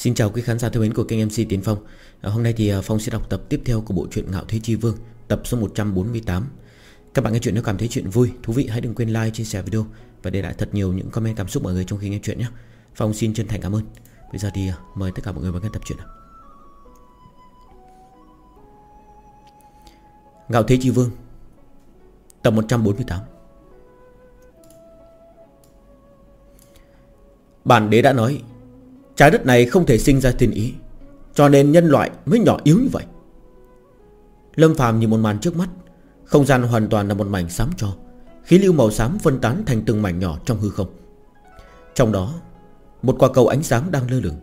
Xin chào quý khán giả thân mến của kênh MC Tiến Phong. À, Hôm nay thì à, Phong sẽ đọc tập tiếp theo của bộ truyện Ngạo Thế Chi Vương Tập số 148 Các bạn nghe chuyện nếu cảm thấy chuyện vui, thú vị Hãy đừng quên like, chia sẻ video Và để lại thật nhiều những comment cảm xúc mọi người trong khi nghe chuyện nhé. Phong xin chân thành cảm ơn. Bây giờ thì à, mời tất cả mọi người vào nghe tập truyện nào. Ngạo Thế Chi Vương Tập 148 Bản đế đã nói Trái đất này không thể sinh ra thiên ý Cho nên nhân loại mới nhỏ yếu như vậy. Lâm phàm nhìn một màn trước mắt Không gian hoàn toàn là một mảnh xám cho Khí lưu màu xám phân tán thành từng mảnh nhỏ trong hư không. Trong đó Một quả cầu ánh sáng đang lơ lửng.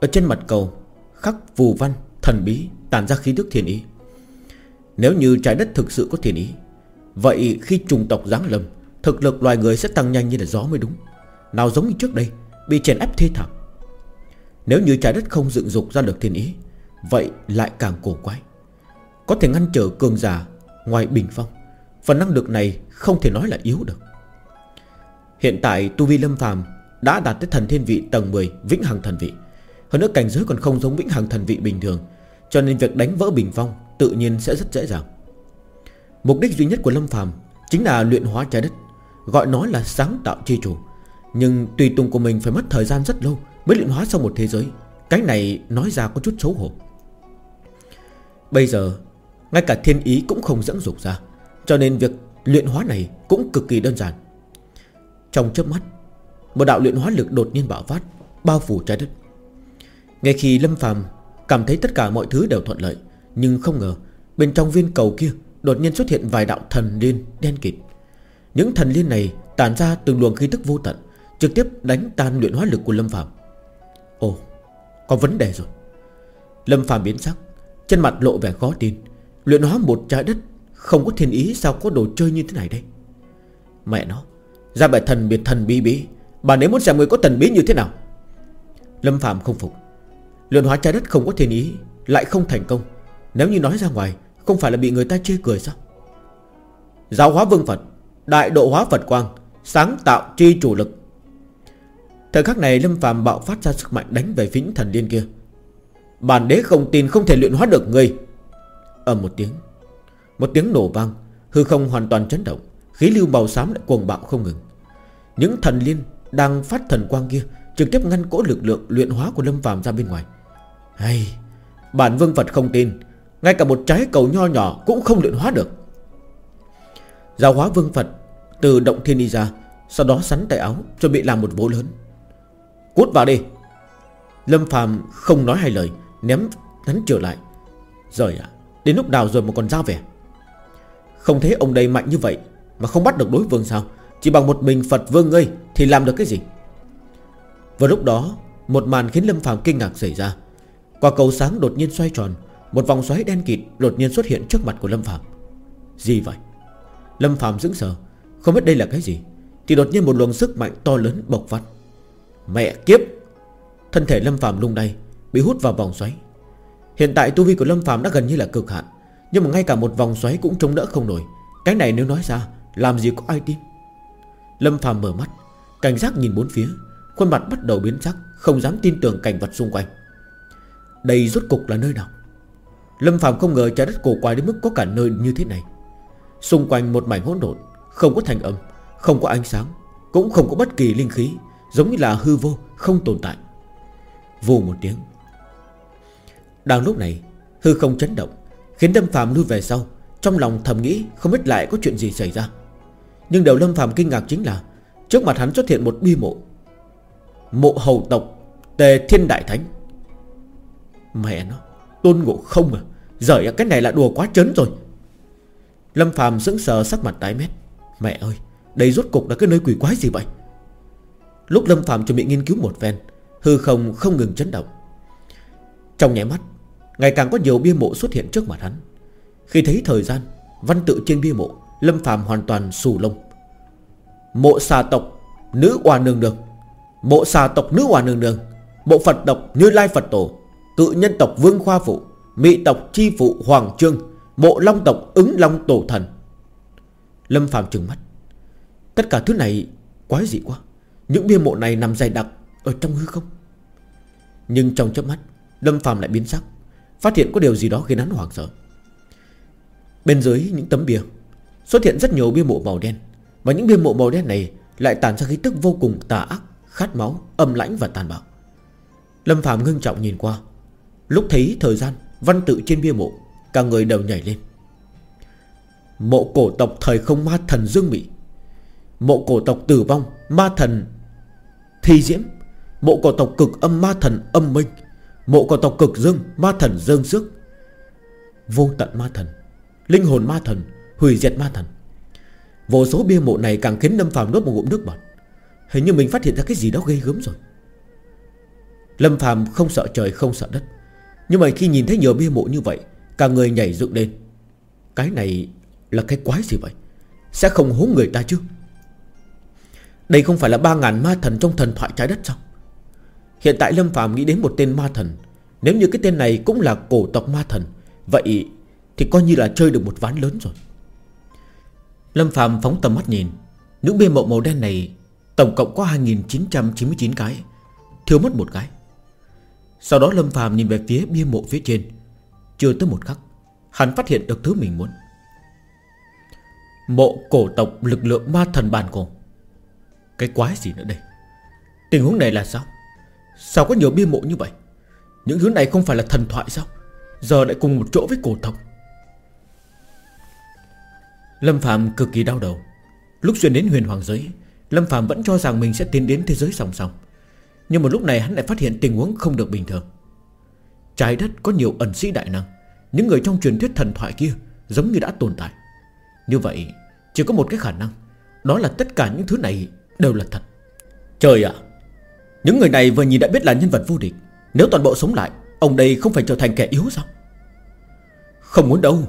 Ở trên mặt cầu Khắc phù văn, thần bí Tản ra khí thức thiên ý. Nếu như trái đất thực sự có thiên ý Vậy khi trùng tộc giáng lâm Thực lực loài người sẽ tăng nhanh như là gió mới đúng. Nào giống như trước đây Bị chèn ép thê thảm. Nếu như trái đất không dựng dục ra được thiên ý, Vậy lại càng cổ quái. Có thể ngăn trở cường giả Ngoài bình phong, Phần năng lực này không thể nói là yếu được. Hiện tại Tu Vi Lâm phàm Đã đạt tới thần thiên vị tầng 10 Vĩnh Hằng thần vị. Hơn nữa cảnh giới còn không giống Vĩnh Hằng thần vị bình thường, Cho nên việc đánh vỡ bình phong Tự nhiên sẽ rất dễ dàng. Mục đích duy nhất của Lâm phàm Chính là luyện hóa trái đất, Gọi nó là sáng tạo chi chủ. Nhưng tùy tùng của mình phải mất thời gian rất lâu Mới luyện hóa xong một thế giới, Cái này nói ra có chút xấu hổ. Bây giờ, Ngay cả thiên ý cũng không dẫn dục ra, Cho nên việc luyện hóa này Cũng cực kỳ đơn giản. Trong chớp mắt, Một đạo luyện hóa lực đột nhiên bạo phát, Bao phủ trái đất. Ngay khi Lâm phàm Cảm thấy tất cả mọi thứ đều thuận lợi, Nhưng không ngờ Bên trong viên cầu kia Đột nhiên xuất hiện vài đạo thần liên đen kịt. Những thần liên này tản ra từng luồng khí tức vô tận Trực tiếp đánh tan luyện hóa lực của Lâm Phạm Ồ, Có vấn đề rồi. Lâm Phạm biến sắc Chân mặt lộ vẻ khó tin. Luyện hóa một trái đất, Không có thiên ý sao có đồ chơi như thế này đây? Mẹ nó, Ra bài thần biệt thần bí bí, Bà nếu muốn xem người có thần bí như thế nào? Lâm Phạm không phục. Luyện hóa trái đất không có thiên ý, Lại không thành công. Nếu như nói ra ngoài, Không phải là bị người ta chê cười sao? Giáo hóa vương Phật, Đại độ hóa Phật Quang, Sáng tạo chi chủ lực. Thời khắc này Lâm phàm bạo phát ra sức mạnh đánh về vĩnh thần liên kia. Bản đế không tin, không thể luyện hóa được người. Ầm một tiếng Một tiếng nổ vang, Hư không hoàn toàn chấn động, Khí lưu màu xám lại cuồng bạo không ngừng. Những thần liên đang phát thần quang kia Trực tiếp ngăn cỗ lực lượng luyện hóa của Lâm phàm ra bên ngoài. Hay, Bản vương Phật không tin, Ngay cả một trái cầu nho nhỏ cũng không luyện hóa được. Giáo hóa vương Phật Từ động thiên đi ra, Sau đó sắn tay áo, Chuẩn bị làm một vố lớn. Cút vào đi. Lâm Phạm không nói hai lời, Ném hắn trở lại. Rồi à Đến lúc nào rồi mà còn ra về Không thấy ông đây mạnh như vậy Mà không bắt được đối vương sao? Chỉ bằng một mình Phật vương ngươi Thì làm được cái gì? Vào lúc đó, Một màn khiến Lâm Phạm kinh ngạc xảy ra. Quả cầu sáng đột nhiên xoay tròn, Một vòng xoáy đen kịt đột nhiên xuất hiện trước mặt của Lâm Phạm Gì vậy? Lâm Phạm dững sờ, Không biết đây là cái gì, Thì đột nhiên một luồng sức mạnh to lớn bộc phát. Mẹ kiếp. Thân thể Lâm Phạm lung lay, Bị hút vào vòng xoáy. Hiện tại tu vi của Lâm Phạm đã gần như là cực hạn, Nhưng mà ngay cả một vòng xoáy cũng chống đỡ không nổi. Cái này nếu nói ra, Làm gì có ai tin? Lâm Phạm mở mắt, Cảnh giác nhìn bốn phía, Khuôn mặt bắt đầu biến sắc, Không dám tin tưởng cảnh vật xung quanh. Đây rốt cục là nơi nào? Lâm Phạm không ngờ trái đất cổ quái đến mức có cả nơi như thế này. Xung quanh một mảnh hỗn độn, Không có thành âm, Không có ánh sáng, Cũng không có bất kỳ linh khí. Giống như là hư vô, Không tồn tại. Vù một tiếng. Đang lúc này, Hư không chấn động, Khiến Lâm Phạm lui về sau. Trong lòng thầm nghĩ Không biết lại có chuyện gì xảy ra. Nhưng điều Lâm Phạm kinh ngạc chính là, Trước mặt hắn xuất hiện một bi mộ. Mộ hầu tộc Tề Thiên Đại Thánh. Mẹ nó, Tôn ngộ không à? Giời cái này là đùa quá chấn rồi. Lâm Phạm sững sờ sắc mặt tái mét. Mẹ ơi, Đây rốt cục là cái nơi quỷ quái gì vậy? Lúc Lâm Phạm chuẩn bị nghiên cứu một ven Hư không không ngừng chấn động. Trong nhảy mắt, Ngày càng có nhiều bia mộ xuất hiện trước mặt hắn. Khi thấy thời gian, Văn tự trên bia mộ, Lâm Phạm hoàn toàn xù lông. Mộ xà tộc, Nữ hòa nương nương. Mộ xà tộc, nữ hòa nương nương. Mộ Phật tộc, Như Lai Phật Tổ. Cự nhân tộc, Vương Khoa Phụ. Mị tộc, Chi Phụ, Hoàng Trương. Mộ Long tộc, ứng Long Tổ Thần. Lâm Phạm trừng mắt. Tất cả thứ này quái dị quá. Những bia mộ này nằm dày đặc Ở trong hư không? Nhưng trong chớp mắt Lâm Phạm lại biến sắc Phát hiện có điều gì đó khiến hắn hoảng sợ. Bên dưới những tấm bia Xuất hiện rất nhiều bia mộ màu đen Và những bia mộ màu đen này Lại tản ra khí tức vô cùng tà ác Khát máu, âm lãnh và tàn bạo. Lâm Phạm ngưng trọng nhìn qua. Lúc thấy thời gian Văn tự trên bia mộ Cả người đều nhảy lên. Mộ cổ tộc thời không ma thần Dương Mỹ Mộ cổ tộc tử vong Ma thần Thi diễm, Mộ cổ tộc cực âm ma thần âm minh, Mộ cổ tộc cực dương Ma thần dương sức Vô tận ma thần, Linh hồn ma thần, Hủy diệt ma thần. Vô số bia mộ này càng khiến Lâm Phàm nuốt một ngụm nước bọt. Hình như mình phát hiện ra cái gì đó ghê gớm rồi. Lâm Phàm không sợ trời, không sợ đất. Nhưng mà khi nhìn thấy nhiều bia mộ như vậy, Cả người nhảy dựng lên. Cái này là cái quái gì vậy? Sẽ không hố người ta chứ? Đây không phải là ba ngàn ma thần trong thần thoại trái đất sao? Hiện tại Lâm Phàm nghĩ đến một tên ma thần. Nếu như cái tên này cũng là cổ tộc ma thần, Vậy thì coi như là chơi được một ván lớn rồi. Lâm Phạm phóng tầm mắt nhìn. Những bia mộ màu đen này Tổng cộng có 2.999 cái, Thiếu mất một cái. Sau đó Lâm Phạm nhìn về phía bia mộ phía trên. Chưa tới một khắc, Hắn phát hiện được thứ mình muốn. Mộ cổ tộc lực lượng ma thần bàn cổ. Cái quái gì nữa đây? Tình huống này là sao? Sao có nhiều bia mộ như vậy? Những thứ này không phải là thần thoại sao? Giờ lại cùng một chỗ với cổ tộc Lâm Phạm cực kỳ đau đầu. Lúc xuyên đến huyền hoàng giới, Lâm Phạm vẫn cho rằng mình sẽ tiến đến thế giới song song. Nhưng một lúc này hắn lại phát hiện tình huống không được bình thường. Trái đất có nhiều ẩn sĩ đại năng. Những người trong truyền thuyết thần thoại kia Giống như đã tồn tại. Như vậy, chỉ có một cái khả năng, Đó là tất cả những thứ này đều là thật. Trời ạ, Những người này vừa nhìn đã biết là nhân vật vô địch. Nếu toàn bộ sống lại, Ông đây không phải trở thành kẻ yếu sao? Không muốn đâu.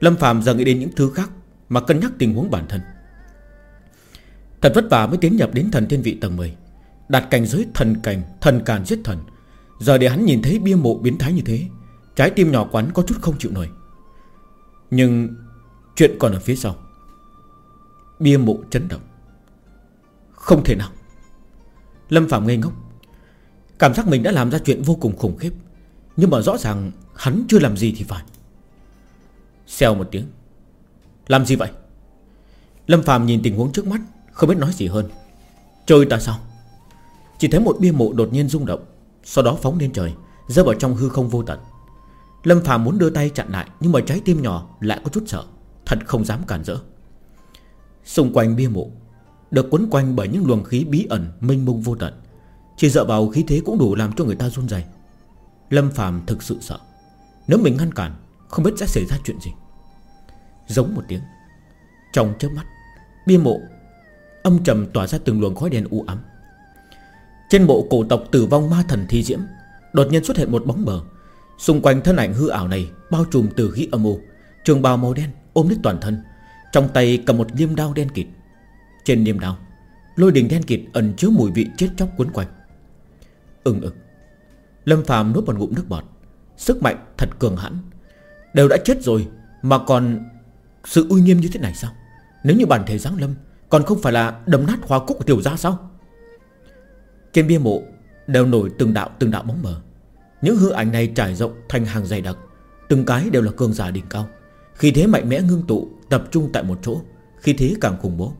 Lâm Phạm giờ nghĩ đến những thứ khác Mà cân nhắc tình huống bản thân. Thật vất vả mới tiến nhập đến thần thiên vị tầng 10 Đạt cảnh giới thần cảnh, Thần càn giết thần. Giờ để hắn nhìn thấy bia mộ biến thái như thế, Trái tim nhỏ quán có chút không chịu nổi. Nhưng Chuyện còn ở phía sau. Bia mộ chấn động. Không thể nào. Lâm Phạm ngây ngốc. Cảm giác mình đã làm ra chuyện vô cùng khủng khiếp, Nhưng mà rõ ràng hắn chưa làm gì thì phải. Xèo một tiếng. Làm gì vậy? Lâm Phạm nhìn tình huống trước mắt, Không biết nói gì hơn. Trời ta sao? Chỉ thấy một bia mộ đột nhiên rung động, Sau đó phóng lên trời, Rơi vào trong hư không vô tận. Lâm Phạm muốn đưa tay chặn lại, Nhưng mà trái tim nhỏ lại có chút sợ, Thật không dám cản rỡ. Xung quanh bia mộ được quấn quanh bởi những luồng khí bí ẩn Mênh mông vô tận. Chỉ dựa vào khí thế cũng đủ làm cho người ta run rẩy. Lâm Phạm thực sự sợ. Nếu mình ngăn cản, Không biết sẽ xảy ra chuyện gì. Giống một tiếng, Trong chớp mắt, Bia mộ Âm trầm tỏa ra từng luồng khói đen u ám. Trên bộ cổ tộc tử vong ma thần thi diễm, Đột nhiên xuất hiện một bóng mờ. Xung quanh thân ảnh hư ảo này Bao trùm từ khí âm u, Trường bào màu đen ôm lấy toàn thân, Trong tay cầm một liêm đao đen kịt. Trên niềm đau, Lôi đình đen kịt ẩn chứa mùi vị chết chóc cuốn quanh. Ưng ực, Lâm phàm nuốt một ngụm nước bọt. Sức mạnh thật cường hãn. Đều đã chết rồi, Mà còn sự uy nghiêm như thế này sao? Nếu như bản thể giáng lâm, Còn không phải là đấm nát hoa cúc của tiểu gia sao? Trên bia mộ, Đều nổi từng đạo từng đạo bóng mờ. Những hư ảnh này trải rộng thành hàng dày đặc. Từng cái đều là cường giả đỉnh cao. Khi thế mạnh mẽ ngưng tụ, Tập trung tại một chỗ. Khi thế càng khủng bố.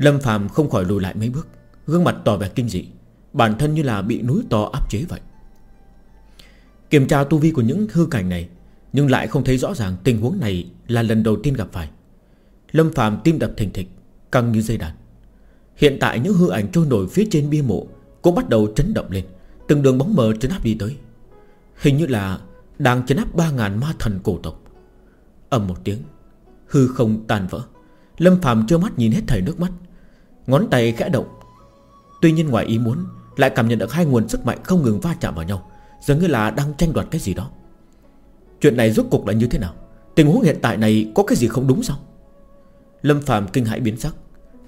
Lâm Phạm không khỏi lùi lại mấy bước, Gương mặt tỏ vẻ kinh dị, Bản thân như là bị núi to áp chế vậy. Kiểm tra tu vi của những hư cảnh này, Nhưng lại không thấy rõ ràng tình huống này Là lần đầu tiên gặp phải. Lâm Phạm tim đập thình thịch, Căng như dây đàn. Hiện tại những hư ảnh trôi nổi phía trên bia mộ Cũng bắt đầu chấn động lên, Từng đường bóng mờ chấn áp đi tới. Hình như là đang chấn áp ba ngàn ma thần cổ tộc. Ầm một tiếng, Hư không tan vỡ. Lâm Phạm trơ mắt nhìn hết thảy nước mắt Ngón tay khẽ động. Tuy nhiên ngoài ý muốn, Lại cảm nhận được hai nguồn sức mạnh không ngừng va chạm vào nhau Giống như là đang tranh đoạt cái gì đó. Chuyện này rốt cục là như thế nào? Tình huống hiện tại này có cái gì không đúng sao? Lâm Phạm kinh hãi biến sắc,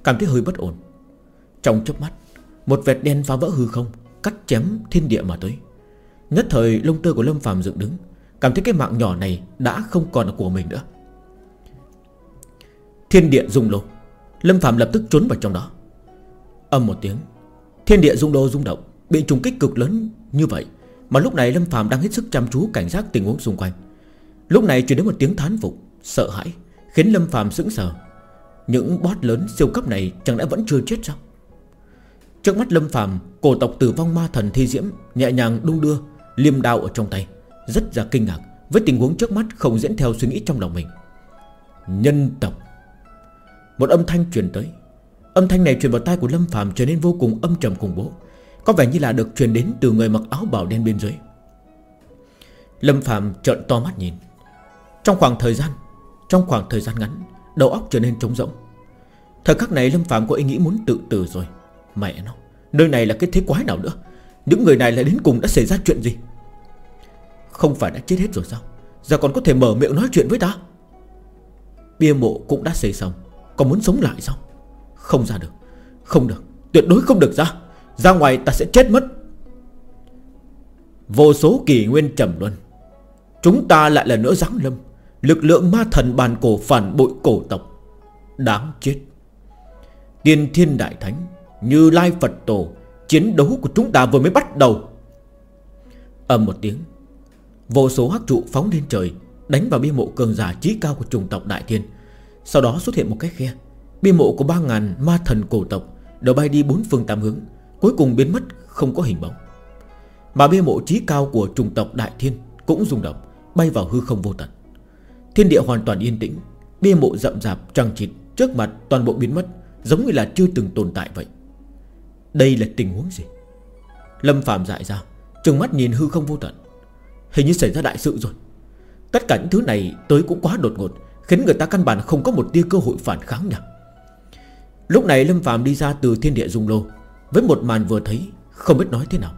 Cảm thấy hơi bất ổn. Trong chớp mắt, Một vệt đen phá vỡ hư không, Cắt chém thiên địa mà tới. Nhất thời, lông tơ của Lâm Phạm dựng đứng, Cảm thấy cái mạng nhỏ này đã không còn là của mình nữa. Thiên địa rung lô Lâm Phạm lập tức trốn vào trong đó. Âm một tiếng, Thiên địa rung đô rung động, Bị trùng kích cực lớn như vậy, Mà lúc này Lâm Phạm đang hết sức chăm chú cảnh giác tình huống xung quanh. Lúc này chuyển đến một tiếng thán phục, Sợ hãi, Khiến Lâm Phạm sững sờ. Những boss lớn siêu cấp này chẳng lẽ vẫn chưa chết sao? Trước mắt Lâm Phạm, Cổ tộc tử vong ma thần thi diễm Nhẹ nhàng đung đưa, Liêm đao ở trong tay, Rất là kinh ngạc Với tình huống trước mắt không diễn theo suy nghĩ trong lòng mình. Nhân tộc. Một âm thanh truyền tới. Âm thanh này truyền vào tai của Lâm Phạm trở nên vô cùng âm trầm khủng bố. Có vẻ như là được truyền đến từ người mặc áo bào đen bên dưới. Lâm Phạm trợn to mắt nhìn. Trong khoảng thời gian, Trong khoảng thời gian ngắn, Đầu óc trở nên trống rỗng. Thời khắc này Lâm Phạm có ý nghĩ muốn tự tử rồi. Mẹ nó, Nơi này là cái thế quái nào nữa? Những người này lại đến cùng đã xảy ra chuyện gì? Không phải đã chết hết rồi sao? Giờ còn có thể mở miệng nói chuyện với ta? Bia mộ cũng đã xây xong. Còn muốn sống lại sao? Không ra được. Không được. Tuyệt đối không được ra. Ra ngoài ta sẽ chết mất. Vô số kỳ nguyên trầm luân. Chúng ta lại là nữa giáng lâm. Lực lượng ma thần bàn cổ phản bội cổ tộc. Đáng chết. Tiên thiên đại thánh, Như Lai Phật Tổ, Chiến đấu của chúng ta vừa mới bắt đầu. Âm một tiếng. Vô số hắc trụ phóng lên trời, Đánh vào bia mộ cường giả trí cao của trùng tộc Đại Thiên. Sau đó xuất hiện một cái khe. Bia mộ của ba ngàn ma thần cổ tộc Đều bay đi bốn phương tám hướng, Cuối cùng biến mất, không có hình bóng. Mà bia mộ trí cao của trùng tộc Đại Thiên Cũng rung động, Bay vào hư không vô tận. Thiên địa hoàn toàn yên tĩnh, Bia mộ rậm rạp, trăng trịt, Trước mặt toàn bộ biến mất, Giống như là chưa từng tồn tại vậy. Đây là tình huống gì? Lâm Phạm dại ra, Trừng mắt nhìn hư không vô tận. Hình như xảy ra đại sự rồi. Tất cả những thứ này tới cũng quá đột ngột Khiến người ta căn bản không có một tia cơ hội phản kháng nhỉ? Lúc này Lâm Phạm đi ra từ thiên địa dung lô, Với một màn vừa thấy Không biết nói thế nào.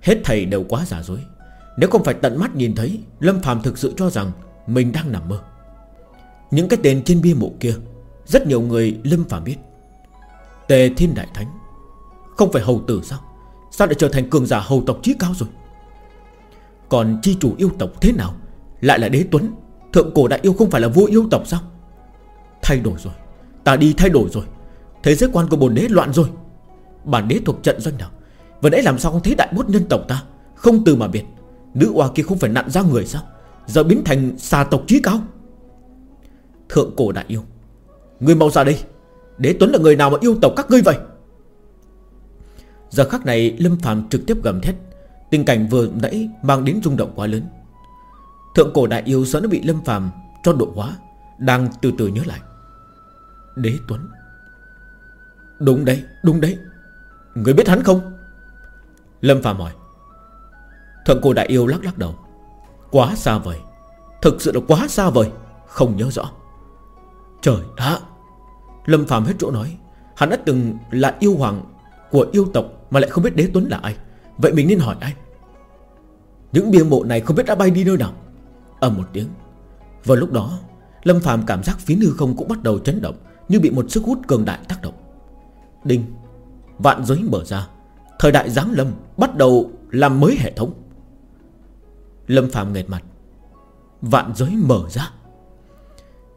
Hết thầy đều quá giả dối. Nếu không phải tận mắt nhìn thấy, Lâm Phạm thực sự cho rằng Mình đang nằm mơ. Những cái tên trên bia mộ kia, Rất nhiều người Lâm Phạm biết. Tề Thiên Đại Thánh, Không phải hầu tử sao? Sao lại trở thành cường giả hầu tộc trí cao rồi? Còn chi chủ yêu tộc thế nào, Lại là đế tuấn? Thượng cổ đại yêu không phải là vua yêu tộc sao? Thay đổi rồi, Ta đi thay đổi rồi. Thế giới quan của bồn đế loạn rồi. Bản đế thuộc trận doanh nào? Vừa nãy làm sao không thấy đại bút nhân tộc ta? Không từ mà biệt. Nữ oa kia không phải nặn ra người sao? Giờ biến thành xà tộc trí cao. Thượng cổ đại yêu, Người mau ra đây. Đế Tuấn là người nào mà yêu tộc các ngươi vậy? Giờ khắc này Lâm Phàm trực tiếp gầm thét. Tình cảnh vừa nãy mang đến rung động quá lớn. Thượng cổ đại yêu sợ nó bị Lâm phàm cho độ hóa Đang từ từ nhớ lại. Đế Tuấn. Đúng đấy, đúng đấy. Người biết hắn không? Lâm phàm hỏi. Thượng cổ đại yêu lắc lắc đầu. Quá xa vời. Thực sự là quá xa vời. Không nhớ rõ. Trời đã. Lâm phàm hết chỗ nói. Hắn đã từng là yêu hoàng của yêu tộc Mà lại không biết đế tuấn là ai. Vậy mình nên hỏi ai? Những bia mộ này không biết đã bay đi nơi nào. Ầm một tiếng. Vào lúc đó, Lâm Phạm cảm giác phía hư không cũng bắt đầu chấn động, Như bị một sức hút cường đại tác động. Đinh, Vạn giới mở ra. Thời đại giáng lâm bắt đầu làm mới hệ thống. Lâm Phạm nghẹt mặt. Vạn giới mở ra.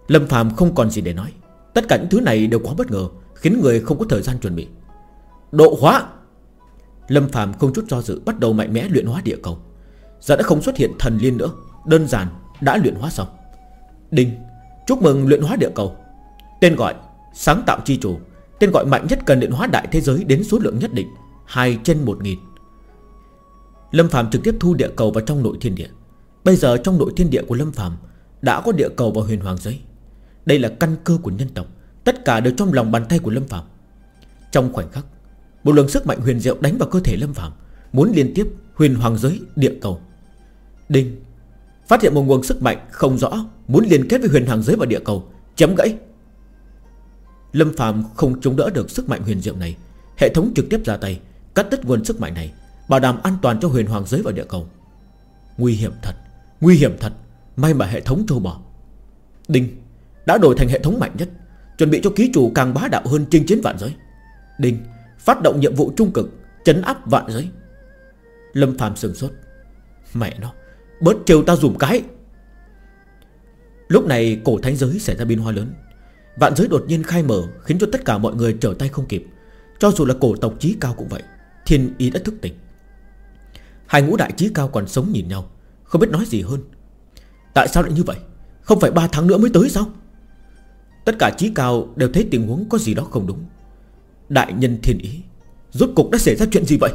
Lâm Phạm không còn gì để nói. Tất cả những thứ này đều quá bất ngờ, Khiến người không có thời gian chuẩn bị. Độ hóa. Lâm Phạm không chút do dự bắt đầu mạnh mẽ luyện hóa địa cầu. Giờ đã không xuất hiện thần liên nữa. Đơn giản đã luyện hóa xong. Đinh, Chúc mừng luyện hóa địa cầu. Tên gọi Sáng tạo chi chủ, Tên gọi mạnh nhất cần luyện hóa đại thế giới đến số lượng nhất định 2 trên 1 nghìn. Lâm Phạm trực tiếp thu địa cầu vào trong nội thiên địa. Bây giờ trong nội thiên địa của Lâm Phạm Đã có địa cầu và huyền hoàng giới. Đây là căn cơ của nhân tộc, Tất cả đều trong lòng bàn tay của Lâm Phạm Trong khoảnh khắc, Một luồng sức mạnh huyền diệu đánh vào cơ thể Lâm Phạm Muốn liên tiếp huyền hoàng giới địa cầu. Đinh Phát hiện một nguồn sức mạnh không rõ, Muốn liên kết với huyền hoàng giới và địa cầu. Chấm gãy. Lâm Phạm không chống đỡ được sức mạnh huyền diệu này. Hệ thống trực tiếp ra tay, Cắt đứt nguồn sức mạnh này, Bảo đảm an toàn cho huyền hoàng giới và địa cầu. Nguy hiểm thật, Nguy hiểm thật. May mà hệ thống trâu bỏ Đinh, Đã đổi thành hệ thống mạnh nhất, Chuẩn bị cho ký chủ càng bá đạo hơn chinh chiến vạn giới. Đinh, Phát động nhiệm vụ trung cực, Chấn áp vạn giới. Lâm Phạm sừng sốt. Mẹ nó Bớt trêu ta dùm cái. Lúc này cổ thánh giới xảy ra biến hoa lớn. Vạn giới đột nhiên khai mở, Khiến cho tất cả mọi người trở tay không kịp. Cho dù là cổ tộc trí cao cũng vậy, Thiên ý đã thức tỉnh. Hai ngũ đại trí cao còn sống nhìn nhau, Không biết nói gì hơn. Tại sao lại như vậy? Không phải 3 tháng nữa mới tới sao? Tất cả trí cao đều thấy tình huống có gì đó không đúng. Đại nhân thiên ý, Rốt cục đã xảy ra chuyện gì vậy?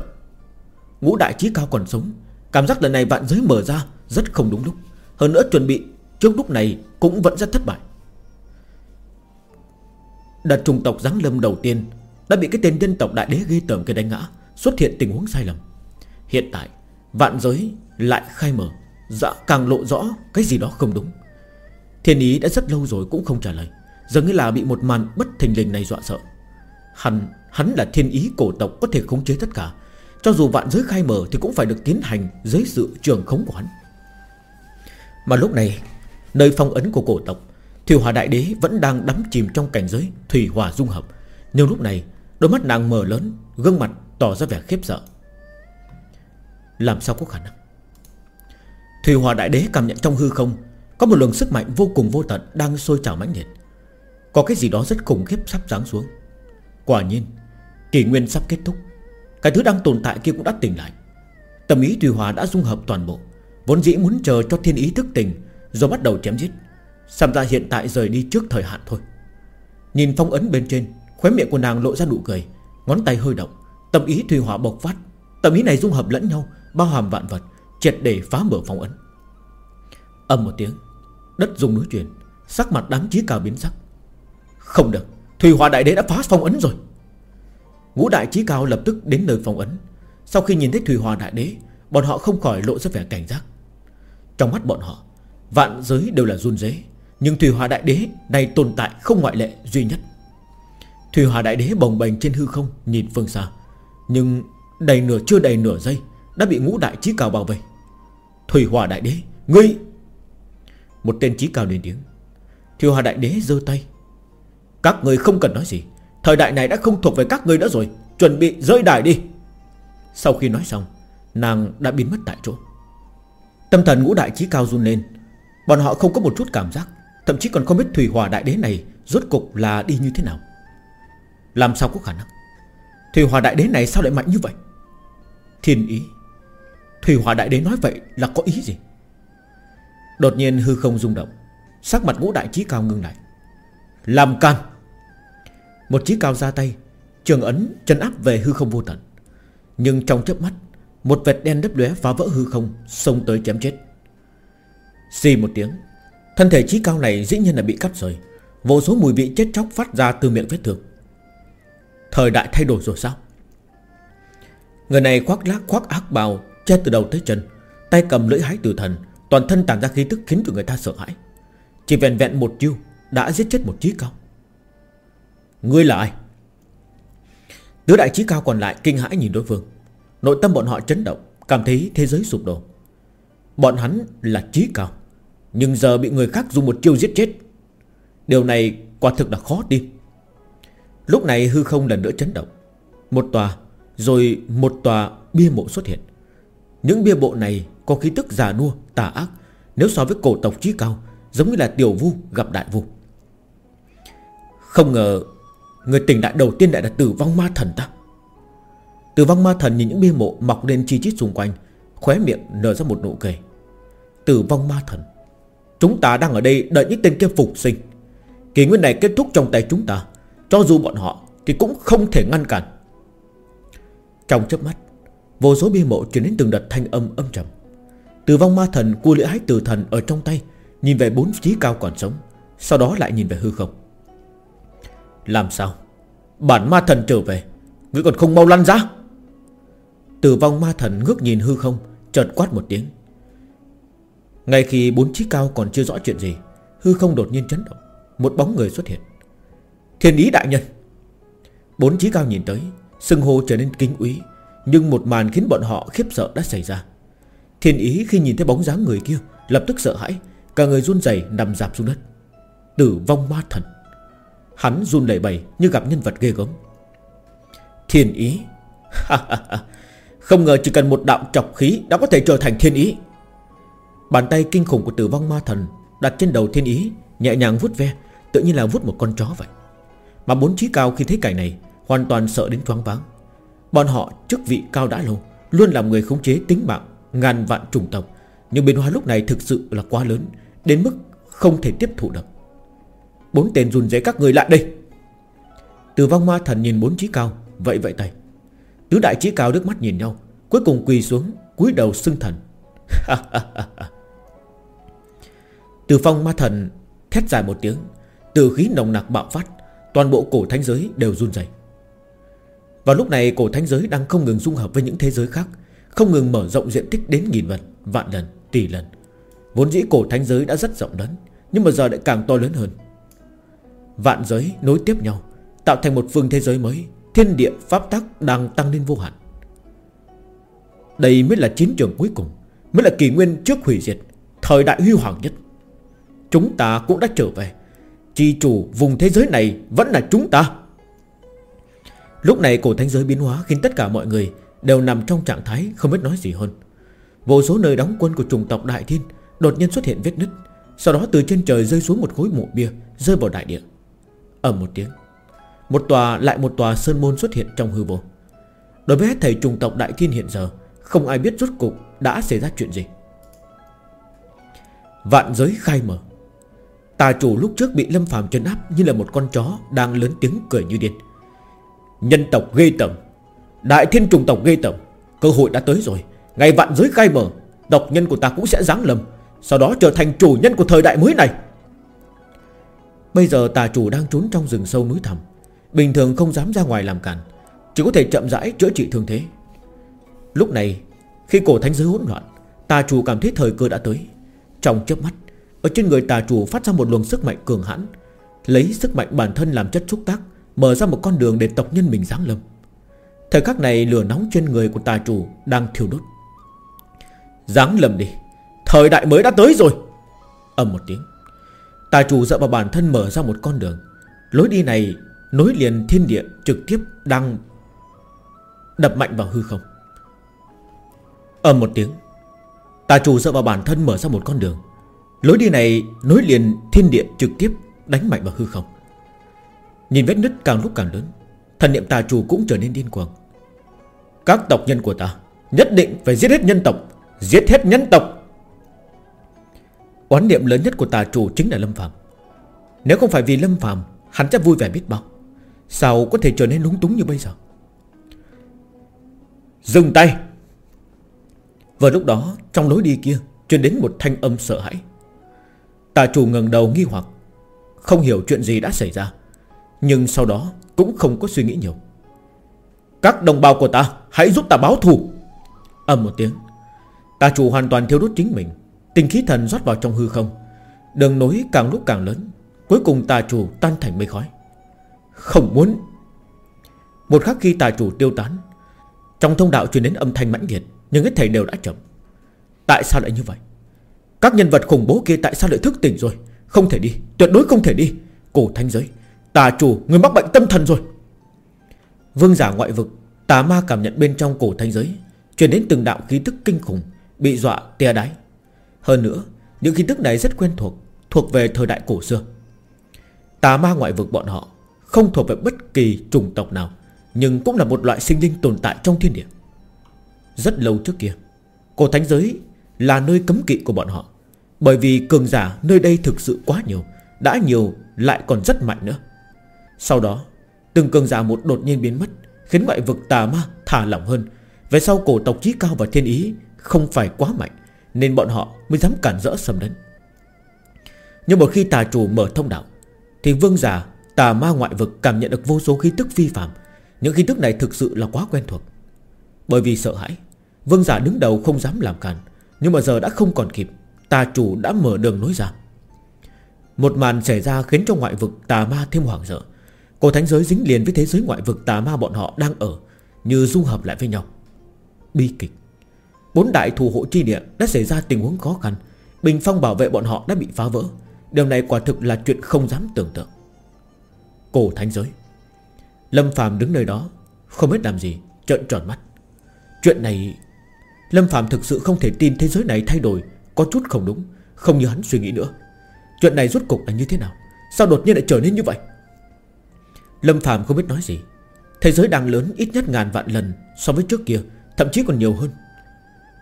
Ngũ đại trí cao còn sống, Cảm giác lần này vạn giới mở ra rất không đúng lúc. Hơn nữa chuẩn bị trước lúc này cũng vẫn rất thất bại. Đợt trùng tộc giáng lâm đầu tiên Đã bị cái tên dân tộc đại đế ghê tởm kia đánh ngã, Xuất hiện tình huống sai lầm. Hiện tại, vạn giới lại khai mở. Dạ càng lộ rõ cái gì đó không đúng. Thiên ý đã rất lâu rồi cũng không trả lời. Giờ như là bị một màn bất thình lình này dọa sợ. Hắn Hắn là thiên ý cổ tộc có thể khống chế tất cả. Cho dù vạn giới khai mở Thì cũng phải được tiến hành dưới sự trường khống của hắn. Mà lúc này, Nơi phong ấn của cổ tộc Thủy Hòa Đại Đế vẫn đang đắm chìm trong cảnh giới Thủy Hòa dung hợp. Nhưng lúc này, đôi mắt nàng mở lớn, Gương mặt tỏ ra vẻ khiếp sợ. Làm sao có khả năng? Thủy Hòa Đại Đế cảm nhận trong hư không, Có một luồng sức mạnh vô cùng vô tận Đang sôi trào mãnh liệt. Có cái gì đó rất khủng khiếp sắp giáng xuống. Quả nhiên, Kỷ nguyên sắp kết thúc. Cái thứ đang tồn tại kia cũng đã tỉnh lại. Tâm ý Thủy Hòa đã dung hợp toàn bộ. Vốn dĩ muốn chờ cho thiên ý thức tỉnh, Rồi bắt đầu chém giết. Xem ra hiện tại rời đi trước thời hạn thôi. Nhìn phong ấn bên trên, Khóe miệng của nàng lộ ra nụ cười, Ngón tay hơi động, Tâm ý Thủy hỏa bộc phát. Tâm ý này dung hợp lẫn nhau, Bao hàm vạn vật, Triệt để phá mở phong ấn. Âm một tiếng, Đất rung núi chuyển, Sắc mặt đám chí cao biến sắc. Không được Thủy hỏa Đại Đế đã phá phong ấn rồi. Ngũ đại chí cao lập tức đến nơi phong ấn. Sau khi nhìn thấy Thủy hỏa Đại Đế, Bọn họ không khỏi lộ ra vẻ cảnh giác. Trong mắt bọn họ, Vạn giới đều là run dế Nhưng Thủy Hòa Đại Đế này tồn tại không ngoại lệ duy nhất. Thủy Hòa Đại Đế bồng bềnh trên hư không, Nhìn phương xa, Nhưng đầy nửa, chưa đầy nửa giây, Đã bị ngũ đại chí cao bảo vệ Thủy Hòa Đại Đế, Ngươi! Một tên chí cao lên tiếng. Thủy Hòa Đại Đế giơ tay. Các người không cần nói gì, Thời đại này đã không thuộc về các người nữa rồi, Chuẩn bị rơi đài đi. Sau khi nói xong, Nàng đã biến mất tại chỗ. Tâm thần ngũ đại chí cao run lên. Bọn họ không có một chút cảm giác, Thậm chí còn không biết Thủy Hòa Đại Đế này Rốt cục là đi như thế nào. Làm sao có khả năng? Thủy Hòa Đại Đế này sao lại mạnh như vậy? Thiên ý. Thủy Hòa Đại Đế nói vậy là có ý gì? Đột nhiên hư không rung động, Sắc mặt ngũ đại chí cao ngưng lại. Làm can Một chí cao ra tay, Trường ấn chân áp về hư không vô tận. Nhưng trong chớp mắt một vệt đen đấp lóe phá vỡ hư không, Xông tới chém chết. Xì một tiếng, Thân thể chí cao này dĩ nhiên là bị cắt rời. Vô số mùi vị chết chóc phát ra từ miệng vết thương. Thời đại thay đổi rồi sao? Người này khoác lác, khoác ác bào, Che từ đầu tới chân, Tay cầm lưỡi hái tử thần, Toàn thân tản ra khí tức khiến cho người ta sợ hãi. Chỉ vẹn vẹn một chiêu Đã giết chết một chí cao. Ngươi là ai? Tứ đại chí cao còn lại kinh hãi nhìn đối phương. Nội tâm bọn họ chấn động Cảm thấy thế giới sụp đổ. Bọn hắn là trí cao Nhưng giờ bị người khác dùng một chiêu giết chết. Điều này quả thực là khó tin. Lúc này hư không lần nữa chấn động. Một tòa Rồi một tòa bia mộ xuất hiện. Những bia mộ này có khí tức già nua, tà ác. Nếu so với cổ tộc trí cao Giống như là tiểu vu gặp đại vu. Không ngờ Người tỉnh đại đầu tiên lại là tử vong ma thần ta. Tử vong ma thần nhìn những bia mộ mọc lên chi chít xung quanh, Khóe miệng nở ra một nụ cười. Tử vong ma thần, Chúng ta đang ở đây đợi những tên kia phục sinh. Kỳ nguyên này kết thúc trong tay chúng ta, Cho dù bọn họ Thì cũng không thể ngăn cản. Trong chớp mắt, Vô số bia mộ chuyển đến từng đợt thanh âm âm trầm. Tử vong ma thần cua lưỡi hái tử thần ở trong tay, Nhìn về bốn trí cao còn sống, Sau đó lại nhìn về hư không. Làm sao? Bản ma thần trở về, Ngươi còn không mau lăn ra? Tử vong ma thần ngước nhìn hư không, Chợt quát một tiếng. Ngay khi bốn trí cao còn chưa rõ chuyện gì, Hư không đột nhiên chấn động, Một bóng người xuất hiện. Thiên ý đại nhân! Bốn trí cao nhìn tới Sưng hô trở nên kinh úy Nhưng một màn khiến bọn họ khiếp sợ đã xảy ra. Thiên ý khi nhìn thấy bóng dáng người kia, Lập tức sợ hãi, Cả người run rẩy nằm dạp xuống đất. Tử vong ma thần! Hắn run lẩy bẩy như gặp nhân vật ghê gớm. Thiên ý! Không ngờ chỉ cần một đạo chọc khí Đã có thể trở thành thiên ý. Bàn tay kinh khủng của tử vong ma thần Đặt trên đầu thiên ý, Nhẹ nhàng vút ve, Tự nhiên là vút một con chó vậy. Mà bốn trí cao khi thấy cảnh này, Hoàn toàn sợ đến choáng váng. Bọn họ chức vị cao đã lâu, Luôn làm người khống chế tính mạng Ngàn vạn trùng tộc. Nhưng biến hóa lúc này thực sự là quá lớn, Đến mức không thể tiếp thụ được. Bốn tên run rẩy các người lại đây. Từ vong ma thần nhìn bốn trí cao Vậy vậy tay. Tứ đại trí cao nước mắt nhìn nhau Cuối cùng quỳ xuống cúi đầu xưng thần. Từ phong ma thần Thét dài một tiếng Từ khí nồng nặc bạo phát Toàn bộ cổ thánh giới đều run rẩy. Vào lúc này cổ thánh giới đang không ngừng dung hợp với những thế giới khác Không ngừng mở rộng diện tích đến nghìn lần Vạn lần, tỷ lần. Vốn dĩ cổ thánh giới đã rất rộng lớn Nhưng mà giờ lại càng to lớn hơn. Vạn giới nối tiếp nhau Tạo thành một phương thế giới mới Thiên địa pháp tắc đang tăng lên vô hạn. Đây mới là chiến trường cuối cùng, Mới là kỳ nguyên trước hủy diệt, Thời đại huy hoàng nhất. Chúng ta cũng đã trở về. Chi chủ vùng thế giới này vẫn là chúng ta. Lúc này cổ thánh giới biến hóa Khiến tất cả mọi người đều nằm trong trạng thái Không biết nói gì hơn. Vô số nơi đóng quân của chủng tộc Đại Thiên Đột nhiên xuất hiện vết nứt, Sau đó từ trên trời rơi xuống một khối mộ bia, Rơi vào đại địa. Ầm một tiếng. Một tòa lại một tòa sơn môn xuất hiện trong hư vô. Đối với hết thầy trùng tộc Đại Thiên hiện giờ, Không ai biết rốt cục đã xảy ra chuyện gì. Vạn giới khai mở. Tà chủ lúc trước bị Lâm phàm chân áp Như là một con chó đang lớn tiếng cười như điên. Nhân tộc ghê tởm. Đại thiên trùng tộc ghê tởm. Cơ hội đã tới rồi. Ngày vạn giới khai mở, Tộc nhân của ta cũng sẽ giáng lâm, Sau đó trở thành chủ nhân của thời đại mới này. Bây giờ tà chủ đang trốn trong rừng sâu núi thẳm. Bình thường không dám ra ngoài làm cản Chỉ có thể chậm rãi chữa trị thương thế. Lúc này, Khi cổ thánh giới hỗn loạn, Tà chủ cảm thấy thời cơ đã tới. Trong chớp mắt, Ở trên người tà chủ phát ra một luồng sức mạnh cường hãn, Lấy sức mạnh bản thân làm chất xúc tác, Mở ra một con đường để tộc nhân mình giáng lâm. Thời khắc này, lửa nóng trên người của tà chủ Đang thiêu đốt. Giáng lâm đi, Thời đại mới đã tới rồi! Âm một tiếng, Tà chủ dựa vào bản thân mở ra một con đường. Lối đi này nối liền thiên địa trực tiếp đang đập mạnh vào hư không. Âm một tiếng, Tà chủ dựa vào bản thân mở ra một con đường. Lối đi này nối liền thiên địa trực tiếp đánh mạnh vào hư không. Nhìn vết nứt càng lúc càng lớn, Thần niệm tà chủ cũng trở nên điên cuồng. Các tộc nhân của ta Nhất định phải giết hết nhân tộc, Giết hết nhân tộc. Oán niệm lớn nhất của tà chủ chính là Lâm Phạm Nếu không phải vì Lâm Phạm Hắn chắc vui vẻ biết bao. Sao có thể trở nên lúng túng như bây giờ? Dừng tay! Vào lúc đó, Trong lối đi kia, Truyền đến một thanh âm sợ hãi. Tà chủ ngẩng đầu nghi hoặc, Không hiểu chuyện gì đã xảy ra, Nhưng sau đó cũng không có suy nghĩ nhiều. Các đồng bào của ta, Hãy giúp ta báo thù! Âm một tiếng, Tà chủ hoàn toàn thiếu đốt chính mình Tình khí thần rót vào trong hư không. Đường nối càng lúc càng lớn, Cuối cùng tà chủ tan thành mây khói. Không muốn. Một khắc khi tà chủ tiêu tán Trong thông đạo truyền đến âm thanh mãnh liệt Nhưng hết thầy đều đã chậm. Tại sao lại như vậy? Các nhân vật khủng bố kia tại sao lại thức tỉnh rồi? Không thể đi, tuyệt đối không thể đi. Cổ thanh giới, tà chủ, người mắc bệnh tâm thần rồi. Vương giả ngoại vực Tà ma cảm nhận bên trong cổ thanh giới Truyền đến từng đạo khí tức kinh khủng Bị dọa tia đáy Hơn nữa Những khí tức này rất quen thuộc Thuộc về thời đại cổ xưa. Tà ma ngoại vực bọn họ không thuộc về bất kỳ chủng tộc nào, Nhưng cũng là một loại sinh linh tồn tại trong thiên địa. Rất lâu trước kia, Cổ thánh giới là nơi cấm kỵ của bọn họ, Bởi vì cường giả nơi đây thực sự quá nhiều, Đã nhiều lại còn rất mạnh nữa. Sau đó, Từng cường giả một đột nhiên biến mất, Khiến ngoại vực tà ma thả lỏng hơn. Về sau cổ tộc chí cao và thiên ý Không phải quá mạnh, Nên bọn họ mới dám cản rỡ xâm đến Nhưng một khi tà chủ mở thông đạo, Thì vương giả tà ma ngoại vực cảm nhận được vô số khí tức phi phạm Những khí tức này thực sự là quá quen thuộc. Bởi vì sợ hãi, Vương giả đứng đầu không dám làm càn. Nhưng mà giờ đã không còn kịp, Tà chủ đã mở đường nối ra. Một màn xảy ra khiến cho ngoại vực tà ma thêm hoảng sợ. Cổ thánh giới dính liền với thế giới ngoại vực tà ma bọn họ đang ở, Như dung hợp lại với nhau. Bi kịch. Bốn đại thù hộ chi địa đã xảy ra tình huống khó khăn. Bình phong bảo vệ bọn họ đã bị phá vỡ. Điều này quả thực là chuyện không dám tưởng tượng. Cổ thánh giới. Lâm phàm đứng nơi đó, Không biết làm gì, Trợn tròn mắt. Chuyện này, Lâm phàm thực sự không thể tin thế giới này thay đổi, Có chút không đúng, Không như hắn suy nghĩ nữa. Chuyện này rốt cục là như thế nào? Sao đột nhiên lại trở nên như vậy? Lâm phàm không biết nói gì. Thế giới đang lớn ít nhất ngàn vạn lần So với trước kia, Thậm chí còn nhiều hơn.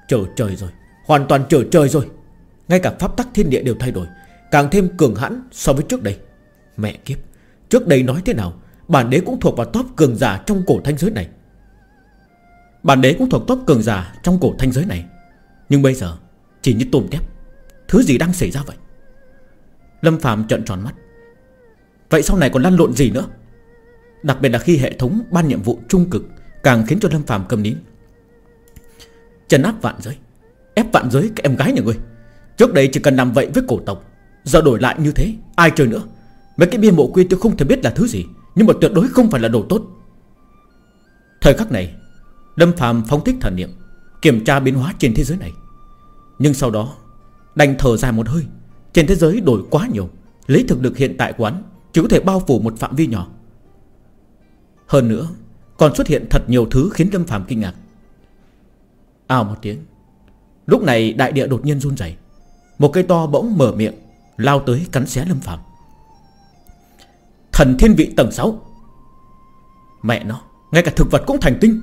Trở trời rồi, Hoàn toàn trở trời rồi. Ngay cả pháp tắc thiên địa đều thay đổi, Càng thêm cường hãn so với trước đây. Mẹ kiếp. Trước đây nói thế nào, Bản đế cũng thuộc vào top cường giả trong cổ thanh giới này. Bản đế cũng thuộc top cường giả trong cổ thanh giới này. Nhưng bây giờ, Chỉ như tôm tép, Thứ gì đang xảy ra vậy? Lâm Phạm trợn tròn mắt. Vậy sau này còn lăn lộn gì nữa? Đặc biệt là khi hệ thống ban nhiệm vụ trung cực Càng khiến cho Lâm Phạm cầm nín. Trần áp vạn giới, Ép vạn giới các em gái nhà ngươi. Trước đây chỉ cần làm vậy với cổ tộc, Giờ đổi lại như thế, Ai chơi nữa? Mấy cái bia mộ quy tôi không thể biết là thứ gì, Nhưng mà tuyệt đối không phải là đồ tốt. Thời khắc này, Lâm Phạm phóng thích thần niệm, Kiểm tra biến hóa trên thế giới này. Nhưng sau đó, Đành thở dài một hơi, Trên thế giới đổi quá nhiều, Lấy thực lực hiện tại quán, Chỉ có thể bao phủ một phạm vi nhỏ. Hơn nữa, Còn xuất hiện thật nhiều thứ khiến Lâm Phạm kinh ngạc. Ào một tiếng, Lúc này đại địa đột nhiên run rẩy, Một cây to bỗng mở miệng, Lao tới cắn xé Lâm Phạm Thần thiên vị tầng 6 Mẹ nó, Ngay cả thực vật cũng thành tinh.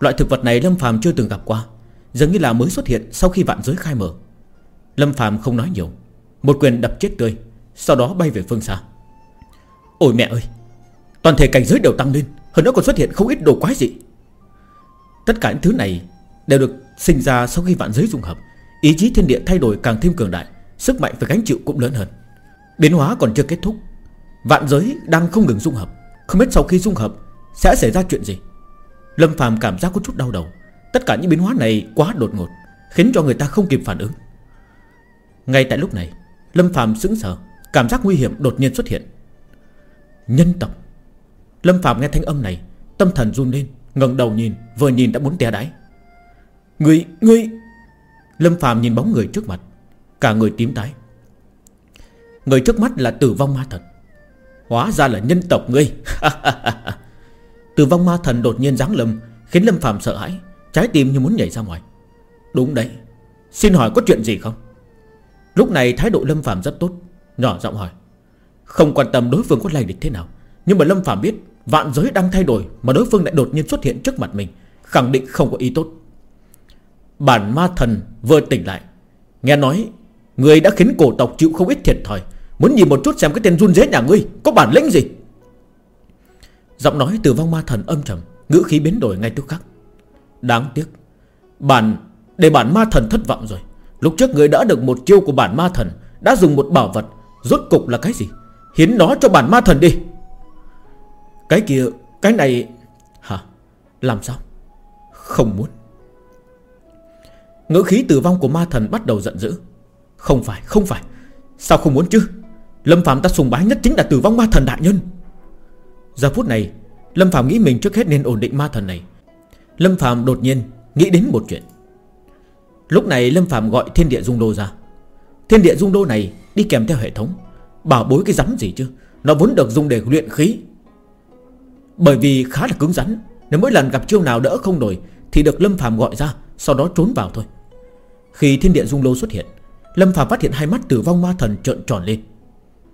Loại thực vật này Lâm phàm chưa từng gặp qua, Dường như là mới xuất hiện sau khi vạn giới khai mở. Lâm phàm không nói nhiều, Một quyền đập chết tươi, Sau đó bay về phương xa. Ôi mẹ ơi, Toàn thể cảnh giới đều tăng lên, Hơn nữa còn xuất hiện không ít đồ quái dị. Tất cả những thứ này Đều được sinh ra sau khi vạn giới dung hợp, Ý chí thiên địa thay đổi càng thêm cường đại, Sức mạnh phải gánh chịu cũng lớn hơn. Biến hóa còn chưa kết thúc. Vạn giới đang không ngừng dung hợp. Không biết sau khi dung hợp Sẽ xảy ra chuyện gì? Lâm Phàm cảm giác có chút đau đầu. Tất cả những biến hóa này quá đột ngột Khiến cho người ta không kịp phản ứng. Ngay tại lúc này Lâm Phàm sững sờ Cảm giác nguy hiểm đột nhiên xuất hiện. Nhân tộc Lâm Phàm nghe thanh âm này Tâm thần run lên ngẩng đầu nhìn Vừa nhìn đã muốn té đáy. Người, người! Lâm Phàm nhìn bóng người trước mặt Cả người tím tái. Người trước mắt là tử vong ma thật Hóa ra là nhân tộc ngươi. Từ vong ma thần đột nhiên giáng lâm, Khiến Lâm Phạm sợ hãi, Trái tim như muốn nhảy ra ngoài. Đúng đấy, Xin hỏi có chuyện gì không? Lúc này thái độ Lâm Phạm rất tốt, Nhỏ giọng hỏi. Không quan tâm đối phương có lành địch thế nào, Nhưng mà Lâm Phạm biết Vạn giới đang thay đổi Mà đối phương lại đột nhiên xuất hiện trước mặt mình, Khẳng định không có ý tốt. Bản ma thần vừa tỉnh lại, Nghe nói Người đã khiến cổ tộc chịu không ít thiệt thòi Muốn nhìn một chút xem cái tên run rết nhà ngươi Có bản lĩnh gì? Giọng nói từ vong ma thần âm trầm, Ngữ khí biến đổi ngay tức khắc. Đáng tiếc, Bản, Để bản ma thần thất vọng rồi. Lúc trước người đã được một chiêu của bản ma thần, Đã dùng một bảo vật, Rốt cục là cái gì? Hiến nó cho bản ma thần đi. Cái kia, Cái này, Hả? Làm sao? Không muốn. Ngữ khí tử vong của ma thần bắt đầu giận dữ. Không phải không phải. Sao không muốn chứ? Lâm Phạm ta sùng bái nhất chính là tử vong ma thần đại nhân. Giờ phút này, Lâm Phạm nghĩ mình trước hết nên ổn định ma thần này. Lâm Phạm đột nhiên nghĩ đến một chuyện. Lúc này Lâm Phạm gọi thiên địa dung đô ra. Thiên địa dung đô này đi kèm theo hệ thống, Bảo bối cái rắn gì chứ? Nó vốn được dùng để luyện khí. Bởi vì khá là cứng rắn, Nếu mỗi lần gặp chiêu nào đỡ không nổi Thì được Lâm Phạm gọi ra, Sau đó trốn vào thôi. Khi thiên địa dung lô xuất hiện, Lâm Phạm phát hiện hai mắt tử vong ma thần trợn tròn lên.